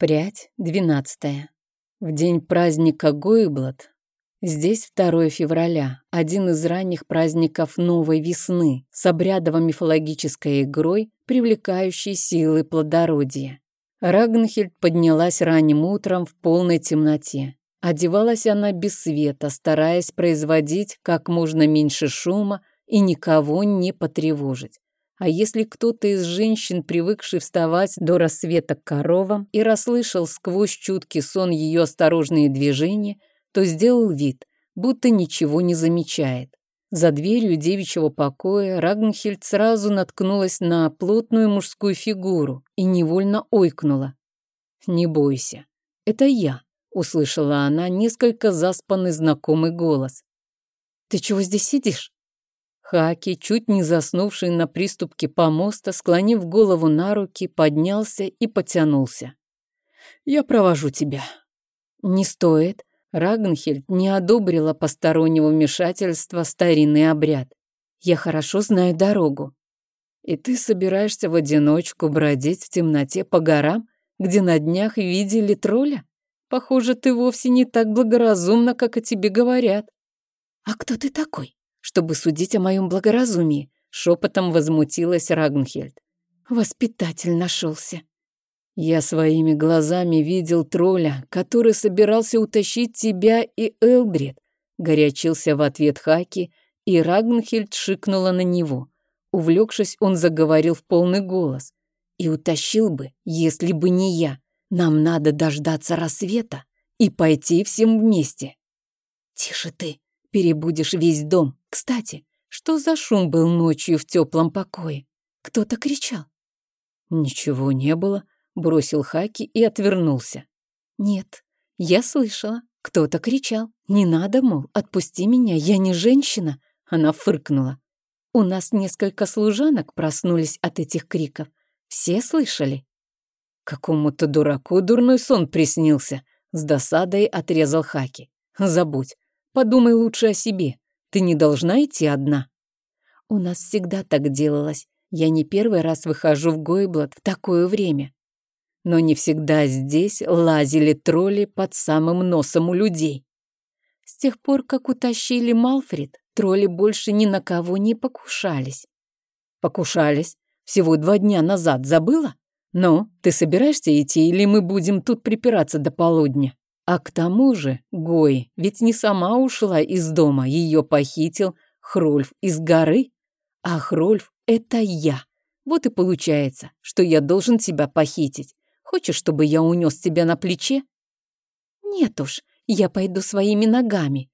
Прядь двенадцатая. В день праздника Гойблад, здесь 2 февраля, один из ранних праздников новой весны с обрядово-мифологической игрой, привлекающей силы плодородия. Рагнхельд поднялась ранним утром в полной темноте. Одевалась она без света, стараясь производить как можно меньше шума и никого не потревожить. А если кто-то из женщин, привыкший вставать до рассвета к коровам и расслышал сквозь чуткий сон ее осторожные движения, то сделал вид, будто ничего не замечает. За дверью девичьего покоя Рагнхельд сразу наткнулась на плотную мужскую фигуру и невольно ойкнула. «Не бойся, это я», — услышала она несколько заспанный знакомый голос. «Ты чего здесь сидишь?» Хаки, чуть не заснувший на приступке помоста, склонив голову на руки, поднялся и потянулся. «Я провожу тебя». «Не стоит». Рагнхельд не одобрила постороннего вмешательства в старинный обряд. «Я хорошо знаю дорогу». «И ты собираешься в одиночку бродить в темноте по горам, где на днях видели тролля? Похоже, ты вовсе не так благоразумна, как о тебе говорят». «А кто ты такой?» Чтобы судить о моем благоразумии», — шепотом возмутилась Рагнхельд. «Воспитатель нашелся». «Я своими глазами видел тролля, который собирался утащить тебя и Элдрид», — горячился в ответ Хаки, и Рагнхельд шикнула на него. Увлекшись, он заговорил в полный голос. «И утащил бы, если бы не я. Нам надо дождаться рассвета и пойти всем вместе». «Тише ты, перебудешь весь дом», кстати, что за шум был ночью в теплом покое? Кто-то кричал. Ничего не было, бросил Хаки и отвернулся. Нет, я слышала, кто-то кричал. Не надо, мол, отпусти меня, я не женщина. Она фыркнула. У нас несколько служанок проснулись от этих криков. Все слышали? Какому-то дураку дурной сон приснился. С досадой отрезал Хаки. Забудь. Подумай лучше о себе. Ты не должна идти одна. У нас всегда так делалось. Я не первый раз выхожу в Гойблад в такое время. Но не всегда здесь лазили тролли под самым носом у людей. С тех пор, как утащили Малфрид, тролли больше ни на кого не покушались. Покушались? Всего два дня назад забыла? Ну, ты собираешься идти, или мы будем тут припираться до полудня? А к тому же, Гой ведь не сама ушла из дома, ее похитил Хрольф из горы. А Хрольф — это я. Вот и получается, что я должен тебя похитить. Хочешь, чтобы я унес тебя на плече? Нет уж, я пойду своими ногами.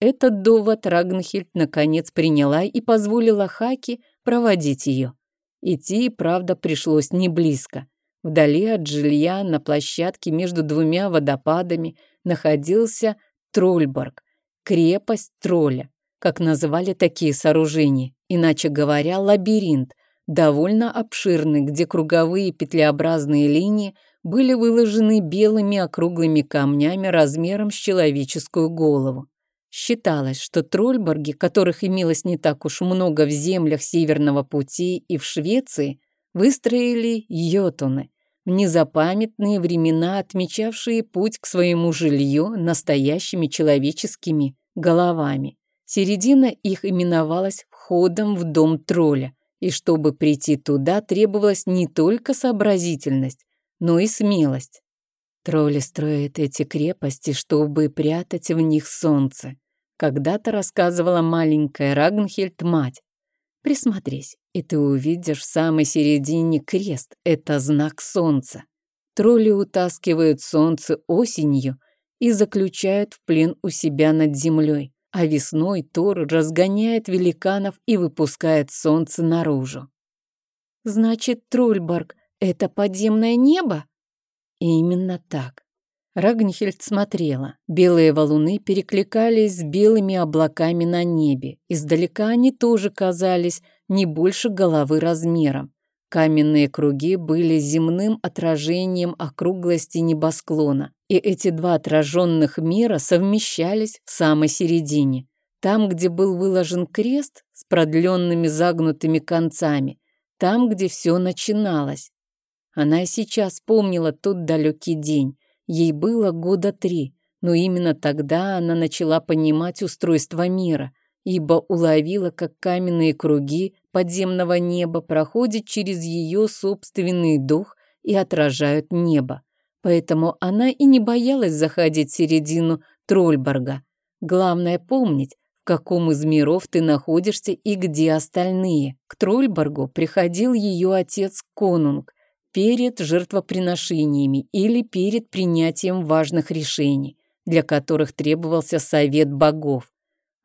Этот довод Рагнхельд наконец приняла и позволила Хаки проводить ее. Идти, правда, пришлось не близко. Вдали от жилья, на площадке между двумя водопадами, находился Трольборг, крепость тролля, как называли такие сооружения, иначе говоря, лабиринт, довольно обширный, где круговые петлеобразные линии были выложены белыми округлыми камнями размером с человеческую голову. Считалось, что трольборги, которых имелось не так уж много в землях Северного пути и в Швеции, выстроили йотуны, в незапамятные времена отмечавшие путь к своему жилью настоящими человеческими головами. Середина их именовалась входом в дом тролля, и чтобы прийти туда требовалась не только сообразительность, но и смелость. Тролли строят эти крепости, чтобы прятать в них солнце. Когда-то рассказывала маленькая Рагнхельд мать. Присмотрись, и ты увидишь в самой середине крест. Это знак солнца. Тролли утаскивают солнце осенью и заключают в плен у себя над землей, а весной Тор разгоняет великанов и выпускает солнце наружу. Значит, Трольборг — это подземное небо? Именно так. Рагнхельд смотрела. Белые валуны перекликались с белыми облаками на небе. Издалека они тоже казались не больше головы размером. Каменные круги были земным отражением округлости небосклона, и эти два отраженных мира совмещались в самой середине. Там, где был выложен крест с продленными загнутыми концами, там, где все начиналось. Она и сейчас помнила тот далекий день. Ей было года три, но именно тогда она начала понимать устройство мира, ибо уловила, как каменные круги подземного неба проходят через ее собственный дух и отражают небо. Поэтому она и не боялась заходить в середину Трольборга. Главное помнить, в каком из миров ты находишься и где остальные. К Трольборгу приходил ее отец Конунг перед жертвоприношениями или перед принятием важных решений, для которых требовался совет богов.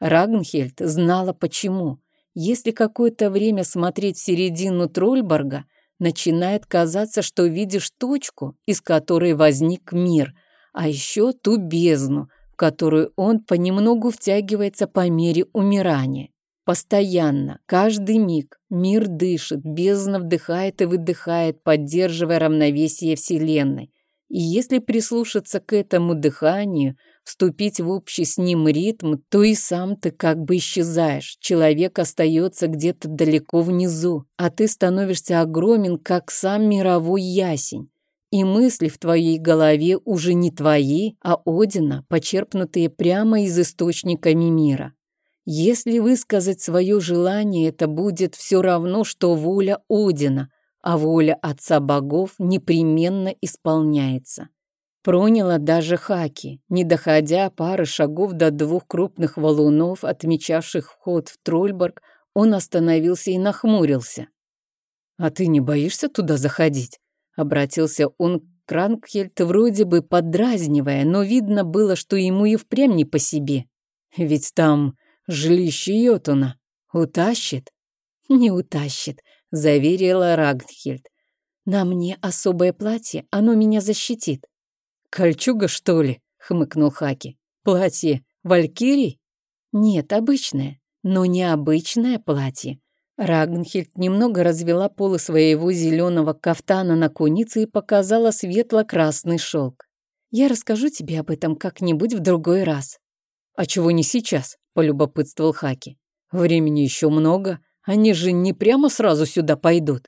Рагнхельд знала почему. Если какое-то время смотреть в середину Трольборга, начинает казаться, что видишь точку, из которой возник мир, а еще ту бездну, в которую он понемногу втягивается по мере умирания. Постоянно, каждый миг мир дышит, бездна вдыхает и выдыхает, поддерживая равновесие Вселенной. И если прислушаться к этому дыханию – вступить в общий с ним ритм, то и сам ты как бы исчезаешь. Человек остается где-то далеко внизу, а ты становишься огромен, как сам мировой ясень. И мысли в твоей голове уже не твои, а Одина, почерпнутые прямо из источниками мира. Если высказать свое желание, это будет все равно, что воля Одина, а воля Отца Богов непременно исполняется. Проняла даже Хаки, не доходя пары шагов до двух крупных валунов, отмечавших вход в Трольборг, он остановился и нахмурился. «А ты не боишься туда заходить?» Обратился он к Кранкхельт, вроде бы подразнивая, но видно было, что ему и впрямь не по себе. «Ведь там жилище Йотуна. Утащит?» «Не утащит», — заверила Рагнхельд. «На мне особое платье, оно меня защитит. «Кольчуга, что ли?» — хмыкнул Хаки. «Платье Валькирий?» «Нет, обычное, но необычное платье». Рагнхельд немного развела полы своего зеленого кафтана на кунице и показала светло-красный шелк. «Я расскажу тебе об этом как-нибудь в другой раз». «А чего не сейчас?» — полюбопытствовал Хаки. «Времени еще много, они же не прямо сразу сюда пойдут».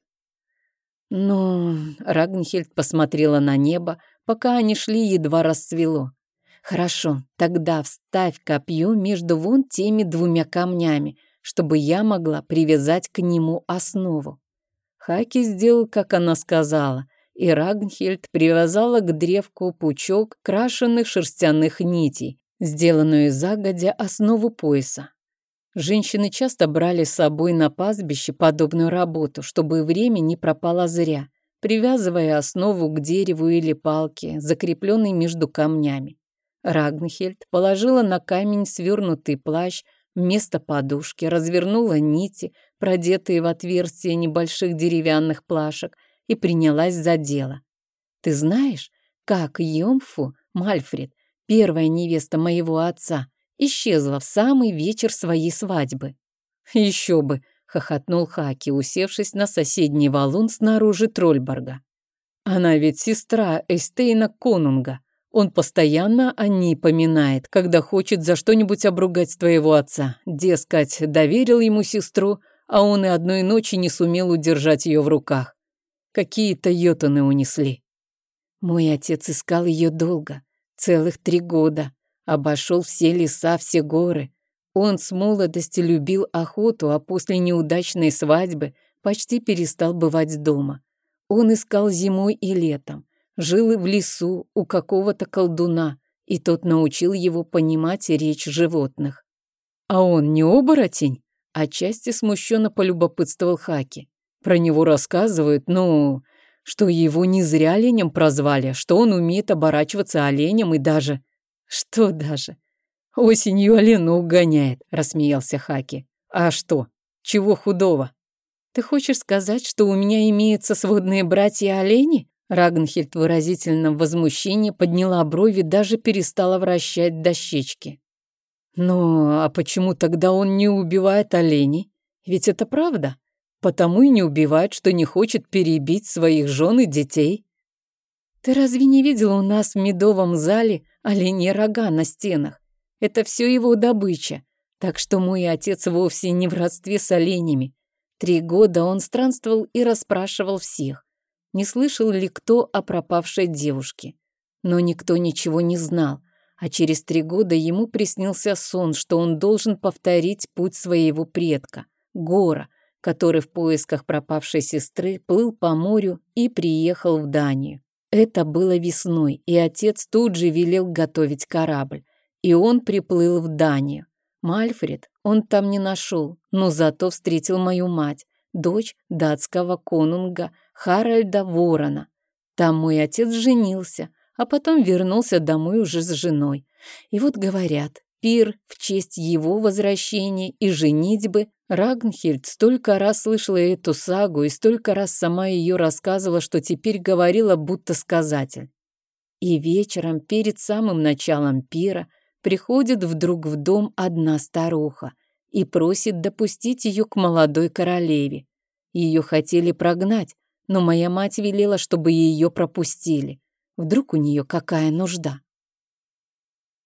«Ну...» — Рагнхельд посмотрела на небо, Пока они шли, едва расцвело. Хорошо, тогда вставь копье между вон теми двумя камнями, чтобы я могла привязать к нему основу. Хаки сделал, как она сказала, и Рагнхельд привязала к древку пучок крашенных шерстяных нитей, сделанную загодя основу пояса. Женщины часто брали с собой на пастбище подобную работу, чтобы время не пропало зря привязывая основу к дереву или палке, закрепленной между камнями. Рагнхельд положила на камень свернутый плащ вместо подушки, развернула нити, продетые в отверстия небольших деревянных плашек, и принялась за дело. «Ты знаешь, как Йомфу, Мальфред, первая невеста моего отца, исчезла в самый вечер своей свадьбы?» «Еще бы!» хохотнул Хаки, усевшись на соседний валун снаружи Трольборга. Она ведь сестра Эстейна Конунга. Он постоянно о ней поминает, когда хочет за что-нибудь обругать твоего отца. Дескать, доверил ему сестру, а он и одной ночи не сумел удержать ее в руках. Какие-то йотуны унесли. Мой отец искал ее долго, целых три года. Обошел все леса, все горы, он с молодости любил охоту, а после неудачной свадьбы почти перестал бывать дома. Он искал зимой и летом, жил в лесу у какого-то колдуна, и тот научил его понимать речь животных. А он не оборотень? Отчасти смущенно полюбопытствовал Хаки. Про него рассказывают, ну, что его не зря оленем прозвали, что он умеет оборачиваться оленем и даже... Что даже? «Осенью Алену угоняет», — рассмеялся Хаки. «А что? Чего худого?» «Ты хочешь сказать, что у меня имеются сводные братья-олени?» Рагнхельд в возмущении подняла брови, даже перестала вращать дощечки. «Ну, а почему тогда он не убивает оленей? Ведь это правда. Потому и не убивает, что не хочет перебить своих жен и детей». «Ты разве не видела у нас в медовом зале оленьи рога на стенах? Это все его добыча. Так что мой отец вовсе не в родстве с оленями. Три года он странствовал и расспрашивал всех. не слышал ли кто о пропавшей девушке. Но никто ничего не знал, а через три года ему приснился сон, что он должен повторить путь своего предка, Гора, который в поисках пропавшей сестры плыл по морю и приехал в Данию. Это было весной, и отец тут же велел готовить корабль, и он приплыл в Данию. Мальфред он там не нашел, но зато встретил мою мать, дочь датского конунга Харальда Ворона. Там мой отец женился, а потом вернулся домой уже с женой. И вот говорят, пир в честь его возвращения и женитьбы. Рагнхильд столько раз слышала эту сагу и столько раз сама ее рассказывала, что теперь говорила, будто сказатель. И вечером, перед самым началом пира, приходит вдруг в дом одна старуха и просит допустить ее к молодой королеве. Ее хотели прогнать, но моя мать велела, чтобы ее пропустили. Вдруг у нее какая нужда.